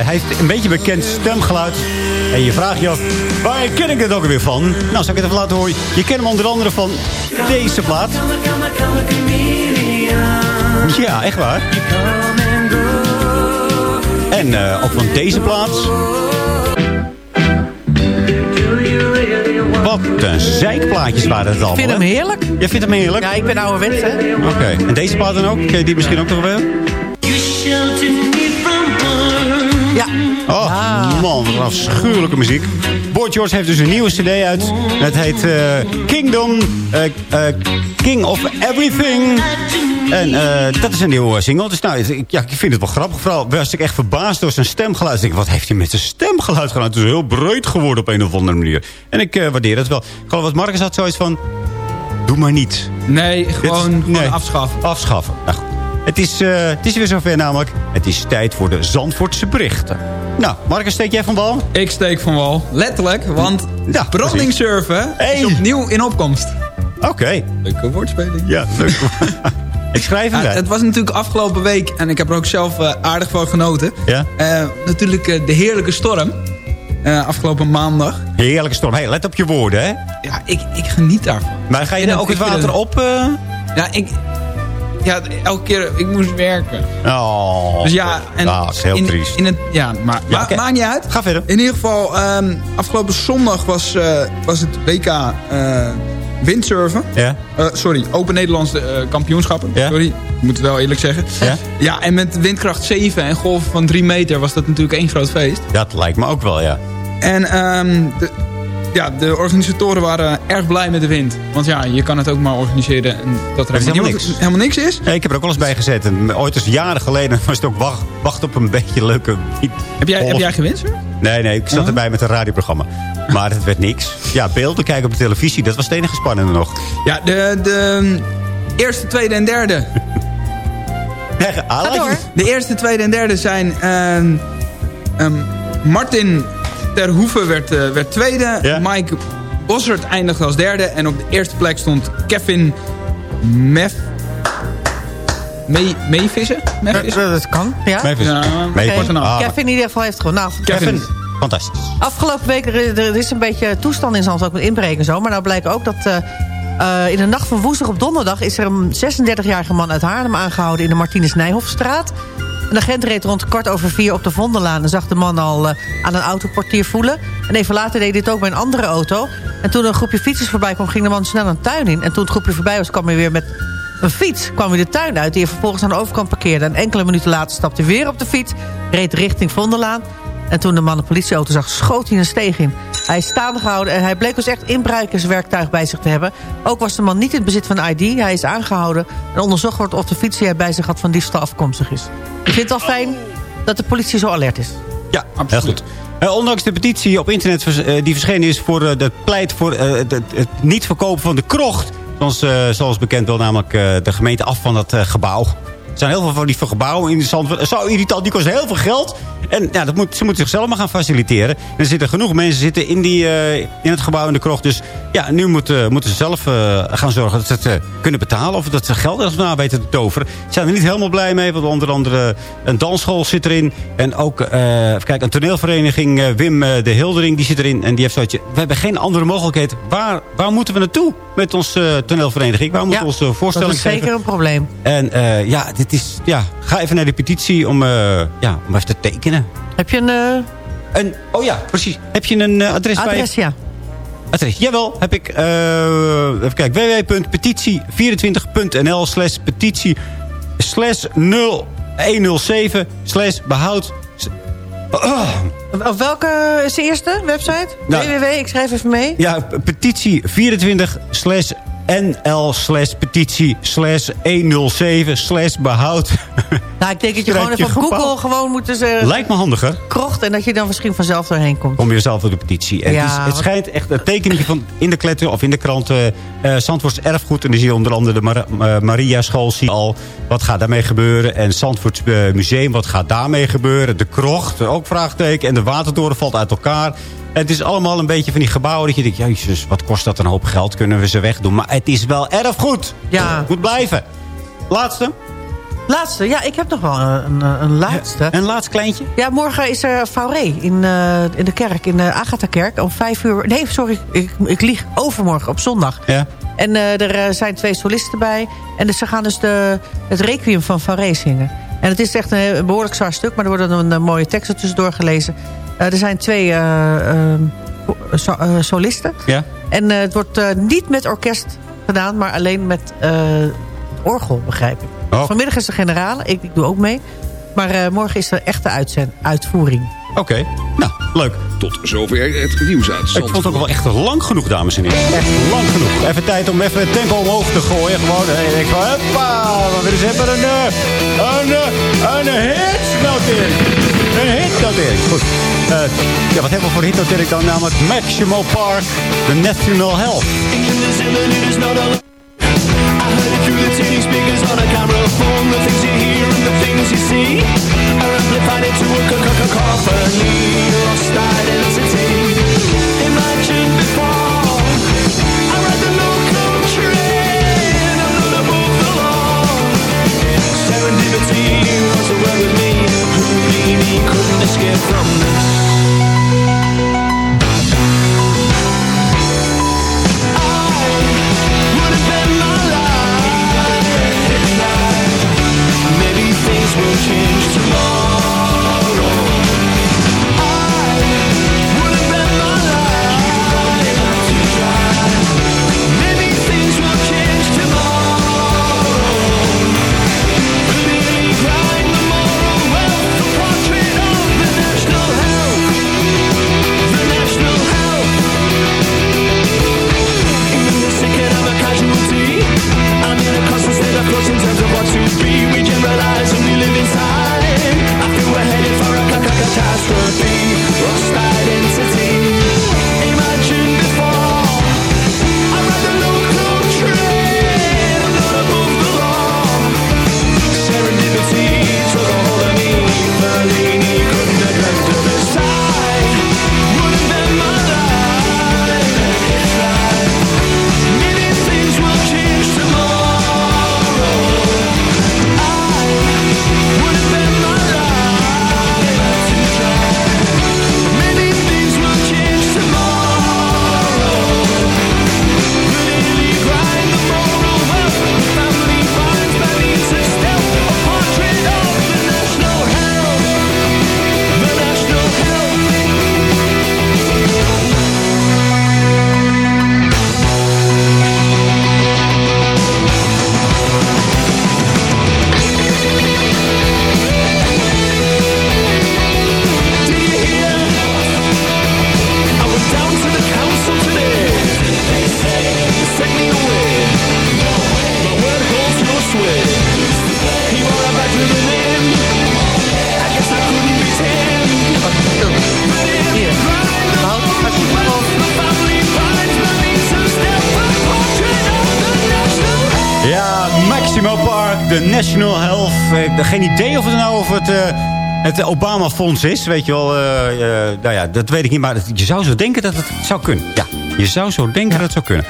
hij heeft een beetje bekend stemgeluid. En je vraagt je af, waar ken ik het ook weer van? Nou, zal ik het even laten horen. Je kent hem onder andere van deze plaat. Ja, echt waar. En eh, ook van deze plaat. Wat een zeikplaatjes waren het allemaal. Ik vind hem heerlijk. Je vindt hem heerlijk? Ja, ik ben ouderwets, hè. Oké. En deze plaat dan ook? Ken je die misschien ook nog wel? Een afschuwelijke muziek. Boy George heeft dus een nieuwe cd uit. Het heet eh, Kingdom, eh, eh, King of Everything. En dat is een nieuwe single. Dus nou, ik, ja, ik vind het wel grappig. Vooral was ik echt verbaasd door zijn stemgeluid. Ik denk, wat heeft hij met zijn stemgeluid gedaan? Het is heel breed geworden op een of andere manier. En ik waardeer het wel. Ik geloof dat Marcus had zoiets van... Doe maar niet. Nee, gewoon, gewoon afschaffen. Afschaffen. Nou goed. Het is, eh, het is weer zover namelijk. Het is tijd voor de Zandvoortse berichten. Nou, Marcus, steek jij van wal? Ik steek van wal. Letterlijk, want Ja, brandingsurfen is opnieuw in opkomst. Oké. Leuke woordspeling. Ja, leuk. ik schrijf hem Ja, het was natuurlijk afgelopen week, en ik heb er ook zelf eh, aardig van genoten. Ja? Eh, natuurlijk eh, de heerlijke storm. afgelopen maandag. Heerlijke storm. Hey, let op je woorden, hè? Ja, ik, ik geniet daarvan. Maar ga je dan vind ook het water op? Ja, ik... Ja, elke keer, ik moest werken. Oh, Dus ja, en is heel in, triest. In het, ja, maar Ja, ma- maakt niet uit. Ga verder. In ieder geval, ehm, afgelopen zondag was, eh, was het WK eh, windsurfen. Ja. Eh, sorry, Open Nederlandse kampioenschappen. Sorry, ik moet het wel eerlijk zeggen. Ja? Ja, en met windkracht 7 en golven van 3 meter was dat natuurlijk één groot feest. Dat lijkt me ook wel, ja. En ehm, de, ja, de organisatoren waren erg blij met de wind. Want ja, je kan het ook maar organiseren en dat er is helemaal, niks. niks. helemaal niks is. Nee, ik heb er ook wel eens bij gezet. En ooit eens jaren geleden was het ook wacht, wacht op een beetje leuke... Heb jij, heb jij gewinst? Nee, nee, ik zat Oh. erbij met een radioprogramma. Maar het werd niks. Ja, beelden kijken op de televisie, dat was het enige spannende nog. Ja, de, de eerste, tweede en derde. Nee, je- De eerste, tweede en derde zijn... ehm, ehm, Martin Terhoeven werd, eh, werd tweede. Mike Bossert eindigde als derde. En op de eerste plek stond Kevin Mef... Mee, meevissen? Meevissen? Dat kan, ja. Meevissen. Ja, en Ah, Kevin in ieder geval heeft gewonnen. Nou, Kevin. Fantastisch. Afgelopen week, er, er is een beetje toestand in Zand ook met inbreken en zo. Maar nou blijkt ook dat eh, eh, in de nacht van woensdag op donderdag... is er een 36-jarige man uit Haarlem aangehouden in de Martinus Nijhofstraat. Een agent reed rond kwart over vier op de Vondellaan... en zag de man al eh, aan een autoportier voelen. En even later deed dit ook bij een andere auto. En toen een groepje fietsers voorbij kwam, ging de man snel een tuin in. En toen het groepje voorbij was, kwam hij weer met een fiets. Kwam hij de tuin uit, die hij vervolgens aan de overkant parkeerde. En enkele minuten later stapte hij weer op de fiets... reed richting Vondellaan... En toen de man een politieauto zag, schoot hij een steeg in. Hij is staande gehouden en hij bleek dus echt inbruikerswerktuig bij zich te hebben. Ook was de man niet in het bezit van een ID. Hij is aangehouden en onderzocht wordt of de fiets die hij bij zich had van diefstal afkomstig is. Ik vind het wel fijn dat de politie zo alert is. Ja, heel goed. Eh, ondanks de petitie op internet vers- eh, die verschenen is... voor uh, de pleit voor eh, het, het- het niet verkopen van de krocht... Zoals, eh, zoals bekend wil namelijk eh, de gemeente af van dat eh, gebouw. Er zijn heel veel van die gebouwen in Zandvoort. Zo irritant, die kosten heel veel geld. En ja, dat moet, ze moeten zichzelf maar gaan faciliteren. En er zitten genoeg mensen zitten in, die, eh, in het gebouw in de krocht. Dus ja, nu moeten, moeten ze zelf eh, gaan zorgen dat ze het eh, kunnen betalen. Of dat ze geld ergens na weten te toveren. Ze zijn er niet helemaal blij mee. Want onder andere een dansschool zit erin. En ook eh, kijken, een toneelvereniging, eh, Wim eh, de Hildering, die zit erin. En die heeft zoiets. We hebben geen andere mogelijkheid. Waar, waar moeten we naartoe met onze toneelvereniging? Waar moeten we onze dat voorstelling is zeker geven? een probleem. En eh, ja, dit is, ja, ga even naar de petitie om, eh, ja, om even te tekenen. Heb je een... eh, een oh ja, precies. Heb je een eh, adres, bij je? adres, ja. Adres, jawel, heb ik. eh, even kijken, www.petitie24.nl slash petitie slash 0107 slash behoud. Op welke is de eerste website? Nou. www, ik schrijf even mee. ja, petitie 24 slash nl slash petitie slash 107 slash behoud. Nou, ik denk dat je gewoon even op gebouw. Google gewoon moet dus, eh, Lijkt me handiger. krocht... en dat je dan misschien vanzelf doorheen komt. Kom je zelf door de petitie. En Ja, het, is, het schijnt echt een tekeningje van in de kletter of in de krant. eh eh, Zandvoorts erfgoed. En dan zie je onder andere de Mar eh, Maria School. Zie al. Wat gaat daarmee gebeuren? En Zandvoorts Museum. Wat gaat daarmee gebeuren? De krocht. Ook vraagteken. En de watertoren valt uit elkaar. Het is allemaal een beetje van die gebouwen. Dat je denkt, jezus, wat kost dat een hoop geld? Kunnen we ze wegdoen? Maar het is wel erfgoed. Ja. Moet blijven. Laatste. Laatste, ja, ik heb nog wel een, een, laatste. Een laatste kleintje? Ja, morgen is er Fauré in, eh, in de kerk, in de Agatha-kerk. Om vijf uur... Nee, sorry, ik, ik lieg. Overmorgen, op zondag. Ja. En eh, er eh, zijn twee solisten bij. En dus ze gaan dus de, het requiem van Fauré zingen. En het is echt een, een behoorlijk zwaar stuk. Maar er worden een, een mooie teksten tussendoor gelezen. Eh, er zijn twee eh, eh, so- solisten. Ja. En eh, het wordt eh, niet met orkest gedaan, maar alleen met eh, orgel, begrijp ik. Oh. Vanmiddag is de generale, ik, ik doe ook mee. Maar eh, morgen is er echte uitzend, uitvoering. Oké. Nou, leuk. Tot zover het nieuws uit Ik vond het ook wel echt lang genoeg, dames en heren. Echt lang genoeg. Even tijd om even het tempo omhoog te gooien. Gewoon, en ik denk van, hoppa, we willen eens even een, een, eh, een hitnotering. Een hitnotering. Goed. Eh, ja, wat hebben we voor hitnotering dan? Namelijk Maximal Park, de National Health. Couldn't escape from this. De National Health. Ik heb geen idee of het nou over het, eh, het Obama-fonds is. Weet je wel, eh, eh, nou ja, dat weet ik niet. Maar je zou zo denken dat het zou kunnen. Ja, je zou zo denken dat het zou kunnen.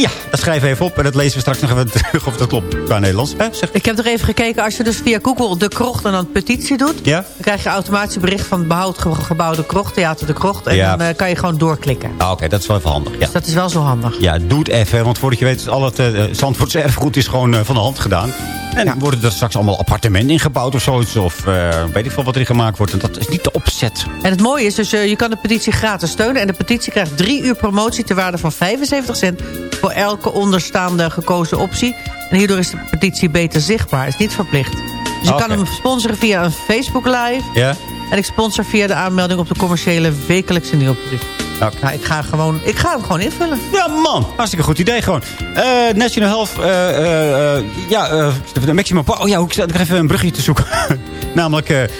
Ja, dat schrijven we even op. En dat lezen we straks nog even terug of dat klopt qua Nederlands. Hè, zeg. Ik heb er even gekeken. Als je dus via Google de krocht en dan petitie doet... Ja? dan krijg je automatisch een bericht van het behoud ge- gebouwde krocht, Theater de Krocht. En Ja. dan eh, kan je gewoon doorklikken. Ah, Oké, dat is wel even handig. Ja. Dus dat is wel zo handig. Ja, doe het even. Want voordat je weet, is al het uh, Zandvoortse erfgoed is gewoon eh, van de hand gedaan. En worden er straks allemaal appartementen ingebouwd of zoiets. Of eh, weet ik veel wat erin gemaakt wordt. En dat is niet de opzet. En het mooie is dus, je kan de petitie gratis steunen. En de petitie krijgt drie uur promotie ter waarde van 75 cent... voor elke onderstaande gekozen optie. En hierdoor is de petitie beter zichtbaar. Is niet verplicht. Dus je Oké. kan hem sponsoren via een Facebook Live. Ja? En ik sponsor via de aanmelding op de commerciële wekelijkse nieuwsbrief. Nou, ik, ga gewoon, ik ga hem gewoon invullen. Ja, man. Hartstikke goed idee gewoon. Eh, National Health. eh, eh, ja, de Maximum... Oh ja, ik zat nog even een brugje te zoeken. namelijk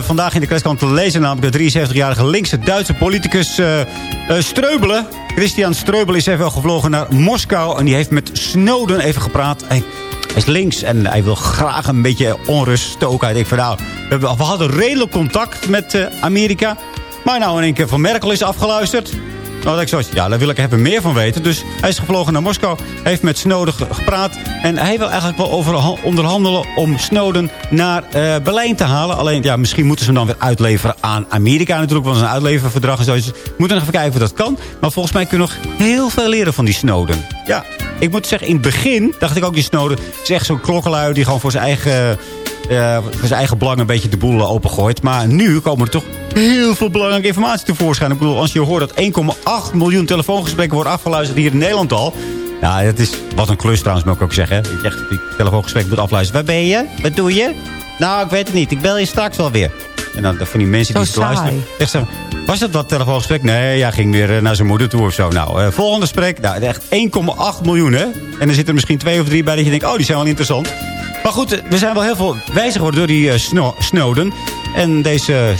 vandaag in de klaskrant te lezen... namelijk de 73-jarige linkse Duitse politicus Streubelen. Christian Streubel is even gevlogen naar Moskou... en die heeft met Snowden even gepraat. Hij, hij is links en hij wil graag een beetje onrust stoken. Hij denkt van nou, we, hadden redelijk contact met Amerika... maar nou in één keer van Merkel is afgeluisterd... nou, ik zoiets, ja, daar wil ik even meer van weten. Dus hij is gevlogen naar Moskou, heeft met Snowden ge- gepraat... en hij wil eigenlijk wel over onderhandelen om Snowden naar eh, Berlijn te halen. Alleen, ja, misschien moeten ze hem dan weer uitleveren aan Amerika natuurlijk... want het is een uitleververdrag en zo. Dus we moeten nog even kijken of dat kan. Maar volgens mij kunnen we nog heel veel leren van die Snowden. Ja, ik moet zeggen, in het begin dacht ik ook die Snowden... is echt zo'n klokkenluider die gewoon voor zijn eigen... voor zijn eigen belang een beetje de boel opengooit. Maar nu komen er toch heel veel belangrijke informatie tevoorschijn. Ik bedoel, als je hoort dat 1,8 miljoen telefoongesprekken worden afgeluisterd hier in Nederland al. Ja, dat is wat een klus trouwens, moet ik ook zeggen. Dat je echt die telefoongesprek moet afluisteren. Waar ben je? Wat doe je? Nou, ik weet het niet. Ik bel je straks wel weer. En dan van die mensen Zo die zitten luisteren. Echt zo, was dat wat telefoongesprek? Nee, ja, ging weer eh, naar zijn moeder toe of zo. Nou, eh, volgende gesprek. Nou, echt 1,8 miljoen, hè? En er zitten er misschien twee of drie bij dat je denkt... oh, die zijn wel interessant. Maar goed, eh, we zijn wel heel veel wijzer geworden door die Sno- Snowden. En deze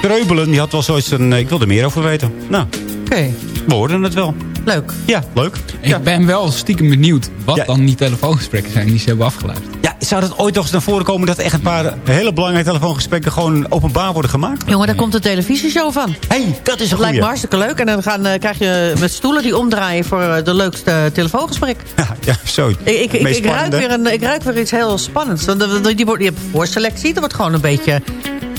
Streubelen, die had wel zoiets van... eh, ik wil er meer over weten. Nou, Oké, we hoorden het wel. Leuk. Ja, leuk. Ik ben wel stiekem benieuwd wat dan die telefoongesprekken zijn die ze hebben afgeluisterd. Ja, zou dat ooit nog eens naar voren komen... dat echt een paar hele belangrijke telefoongesprekken... gewoon openbaar worden gemaakt? Jongen, daar komt een televisieshow van. Hé, hey, dat is een Lijkt me hartstikke leuk. En dan gaan, eh, krijg je met stoelen die omdraaien voor eh, de leukste telefoongesprek. Ja, ja, zo. Ik, ik, ik, ruik weer een, ik ruik weer iets heel spannends. Want die, wordt, die hebben voorselectie. Dat wordt gewoon een beetje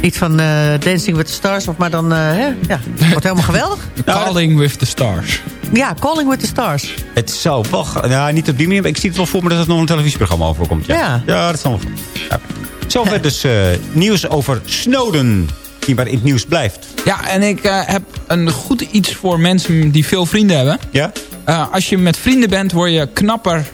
iets van eh, Dancing with the Stars. Of maar dan, eh, hè, ja, het wordt helemaal geweldig. Calling with the Stars. Ja, Calling with the Stars. Het zou wel... Nou, niet op die manier. Maar ik zie het wel voor me dat het nog een televisieprogramma overkomt. Ja, Ja. ja dat zal wel. Ja. Zover dus eh, nieuws over Snowden. Die maar in het nieuws blijft. Ja, en ik eh, heb een goed iets voor mensen die veel vrienden hebben. Ja? Eh, als je met vrienden bent, word je knapper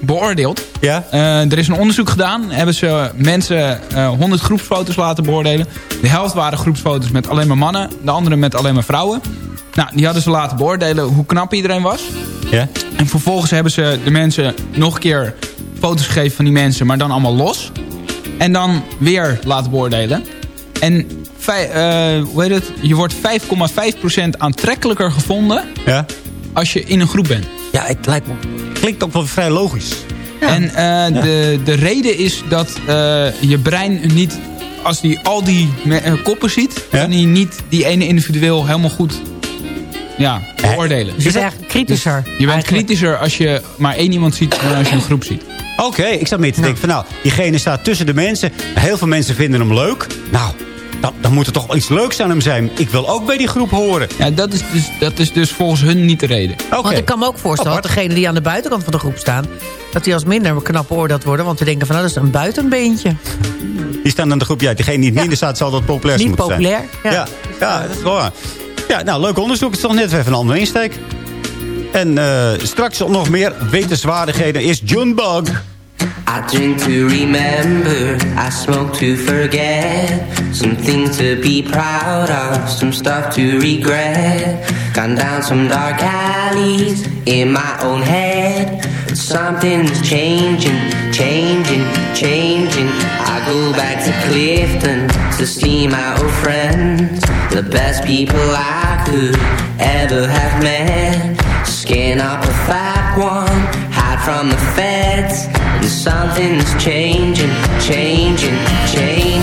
beoordeeld. Ja? Eh, er is een onderzoek gedaan. Hebben ze mensen eh 100 groepsfoto's laten beoordelen. De helft waren groepsfoto's met alleen maar mannen. De andere met alleen maar vrouwen. Nou, die hadden ze laten beoordelen hoe knap iedereen was. Ja? En vervolgens hebben ze de mensen nog een keer foto's gegeven van die mensen. Maar dan allemaal los. En dan weer laten beoordelen. En eh, hoe heet het? je wordt 5,5% aantrekkelijker gevonden Ja? als je in een groep bent. Ja, het lijkt me... Klinkt ook wel vrij logisch. En eh, de, de reden is dat eh, je brein niet... Als die al die eh, koppen ziet... kan hij niet die ene individueel helemaal goed ja, beoordelen. Dus je bent eigenlijk kritischer. Je bent kritischer als je maar één iemand ziet... dan als je een groep ziet. Oké, ik zat mee te denken van nou, diegene staat tussen de mensen. Heel veel mensen vinden hem leuk. Nou, dan, dan moet er toch iets leuks aan hem zijn. Ik wil ook bij die groep horen. Ja, dat is dus, dat is dus volgens hun niet de reden. Oké. Want ik kan me ook voorstellen dat degenen die aan de buitenkant van de groep staan... dat die als minder knap beoordeeld worden. Want we denken van, nou, dat is een buitenbeentje. Die staan aan de groep. Ja, diegene die het minder staat, zal dat populairst Niet moeten populair. zijn. Ja. Ja, ja, dat is wel waar. Ja, nou, leuk onderzoek. Het is toch net even een andere insteek. En eh, straks nog meer wetenswaardigheden. Is John Bug. I drink to remember, I smoke to forget. Something to be proud of, some stuff to regret. Gone down some dark alleys in my own head. Something's changing, changing, changing. I go back to Clifton to see my old friends. The best people I could ever have met. Skin up a fat one, from the feds. And something's changing, changing, changing.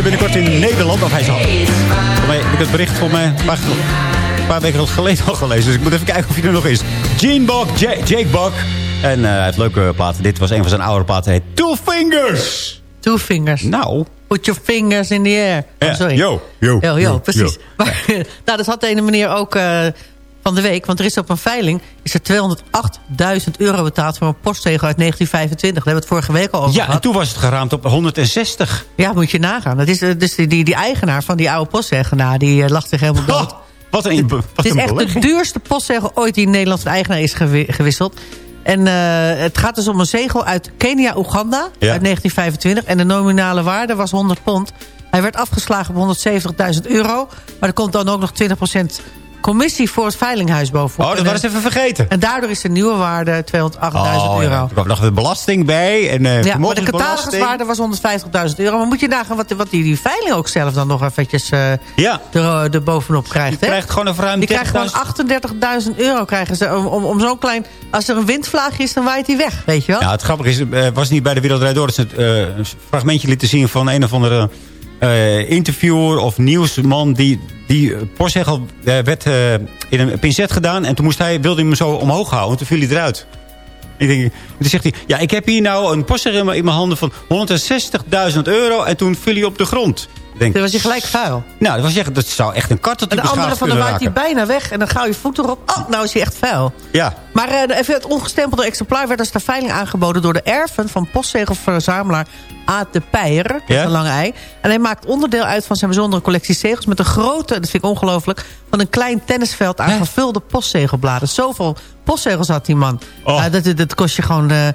Binnenkort in Nederland. Of hij zal... Mij, ik heb het bericht voor mij een paar, een paar weken geleden al gelezen. Dus ik moet even kijken of hij er nog is. Gene Bok, Ja- Jake Bok. En eh, hij heeft leuke platen. Dit was een van zijn oude platen. Heet Two Fingers. Two fingers. Nou. Put your fingers in the air. Oh, sorry. yo, yo, yo, yo, precies. yo. Maar, nou, dat had de ene meneer ook eh, van de week. Want er is op een veiling is er 208.000 euro betaald... voor een postzegel uit 1925. Daar hebben we het vorige week al over Ja, en gehad. toen was het geraamd op 160. Ja, moet je nagaan. Dat is, eh, dus die, die, die eigenaar van die oude postzegelaar... die eh, lag zich helemaal dood. Wat een, wat Het is een echt de duurste postzegel ooit die in Nederland van eigenaar is gewi- gewisseld. En eh, het gaat dus om een zegel uit Kenia-Oeganda Ja. uit 1925. En de nominale waarde was 100 pond. Hij werd afgeslagen op 170.000 euro. Maar er komt dan ook nog 20% commissie voor het veilinghuis bovenop. Oh, dat eh, even vergeten. En daardoor is de nieuwe waarde 208.000 Oh, ja. euro. Er kwam nog de belasting bij. En, eh Ja, maar de cataloguswaarde was 150.000 euro. Maar moet je nagaan wat, wat die, die veiling ook zelf dan nog eventjes Ja. er, er bovenop krijgt. Je hè? krijgt gewoon een ruim Die 30.000. gewoon 38.000 euro krijgen ze om, om, om zo'n klein... Als er een windvlaagje is, dan waait hij weg, weet je wel? Ja, het grappige is, was niet bij de Wereldrijd Door... dat ze het, een fragmentje lieten zien van een of andere eh, interviewer of nieuwsman... die, die postzegel eh, werd eh, in een pincet gedaan... en toen moest hij, wilde hij hem zo omhoog houden, en toen viel hij eruit. Ik denk, toen zegt hij, ja, ik heb hier nou een postzegel in mijn handen van 160.000 euro... en toen viel hij op de grond. Denk, Dan was je gelijk vuil. Nou, dat, was echt, dat zou echt een kat tot En die de andere van, kunnen waait hij raken. bijna weg. En dan gauw je voet erop. Oh, nou is hij echt vuil. Ja, Maar eh, even het ongestempelde exemplaar werd als de veiling aangeboden... door de erven van postzegelverzamelaar Aad de Peijer. Ja? een lange ei. En hij maakt onderdeel uit van zijn bijzondere collectie zegels... met een grote, dat vind ik ongelooflijk... van een klein tennisveld aan gevulde postzegelbladen. Zoveel postzegels had die man. Oh. Dat, dat kost je gewoon... eh,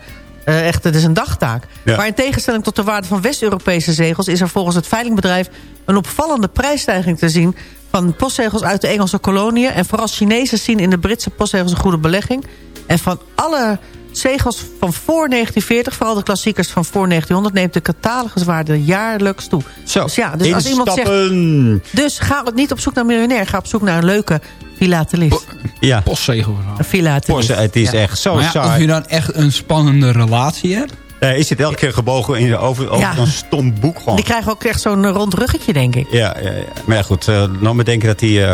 eh, echt, het is een dagtaak. Ja. Maar in tegenstelling tot de waarde van West-Europese zegels... is er volgens het veilingbedrijf een opvallende prijsstijging te zien... van postzegels uit de Engelse koloniën. En vooral Chinezen zien in de Britse postzegels een goede belegging. En van alle zegels van voor 1940, vooral de klassiekers van voor 1900... neemt de cataloguswaarde jaarlijks toe. Zo, dus ja, dus als iemand zegt... Dus ga niet op zoek naar miljonair. Ga op zoek naar een leuke filatelist. Ja. Postzegel. Filatelist. Post, het is Ja. echt zo Maar ja, saai. of je dan echt een spannende relatie hebt... Eh, is zit elke keer gebogen in de over, over Ja. een stom boek gewoon. Die krijgen ook echt zo'n rond ruggetje, denk ik. Ja, ja, ja. maar ja, goed. eh nou maar denken dat hij eh,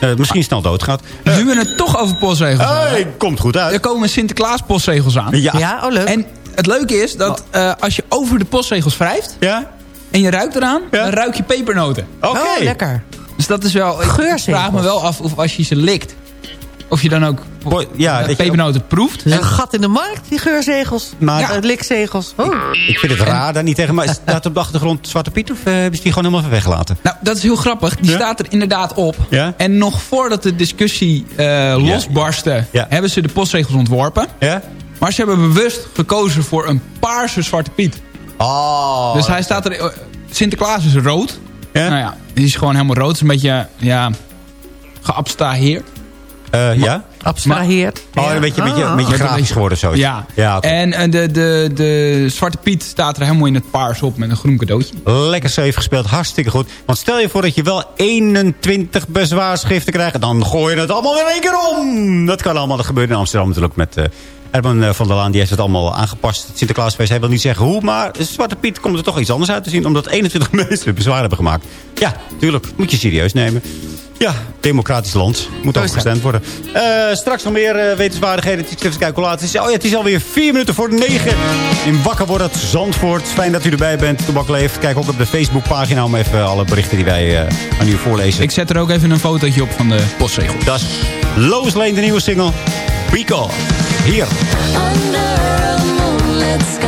eh, misschien snel doodgaat. Nu we het toch over postregels hebben. Hey, komt goed uit. Er komen Sinterklaas postregels aan. Ja. Ja, oh leuk. En het leuke is dat eh, als je over de postregels wrijft... Ja? en je ruikt eraan, Ja. dan ruik je pepernoten. Oké. Oh, lekker. Dus dat is wel... Ik vraag me wel af of als je ze likt... of je dan ook Boy, ja, pepernoten proeft. Dat is een gat in de markt, die geurzegels. Maar- Ja. likzegels. Oh. Ik vind het raar daar niet tegen. Maar staat op de achtergrond Zwarte Piet of eh, hebben ze die gewoon helemaal even weggelaten? Nou, dat is heel grappig. Die Ja? staat er inderdaad op. Ja? En nog voordat de discussie eh, losbarstte... Ja. hebben ze de postregels ontworpen. Ja? Maar ze hebben bewust gekozen voor een paarse Zwarte Piet. Oh. dus hij staat er... eh, Sinterklaas is rood. Nou ja, die is gewoon helemaal rood. Het is een beetje, ja... geabstraheerd. Eh, ja? Abstraheerd. Oh, een beetje, een beetje, een beetje grafisch geworden zo. Ja. ja. En eh, de, de, de Zwarte Piet staat er helemaal in het paars op met een groen cadeautje. Lekker safe gespeeld, hartstikke goed. Want stel je voor dat je wel 21 bezwaarschriften krijgt... dan gooi je het allemaal in één keer om. Dat kan allemaal. Dat gebeurt in Amsterdam natuurlijk met... Erben eh, van der Laan die heeft het allemaal aangepast. Het Sinterklaasfeest, hij wil niet zeggen hoe... maar Zwarte Piet komt er toch iets anders uit te zien... omdat 21 mensen bezwaar hebben gemaakt. Ja, tuurlijk. Moet je serieus nemen. Ja, democratisch land. Moet ook gestemd worden. Eh, straks nog meer eh, wetenswaardigheden. Het is even kijken hoe laat het is. Oh ja, het is alweer vier minuten voor negen. In Wakker wordt het Zandvoort. Fijn dat u erbij bent. Toebak leeft. Kijk ook op de Facebookpagina om even alle berichten die wij eh, aan u voorlezen. Ik zet er ook even een fotootje op van de postregel. Dat is Lois Lane, de nieuwe single. Because. Hier. Under a moonlit sky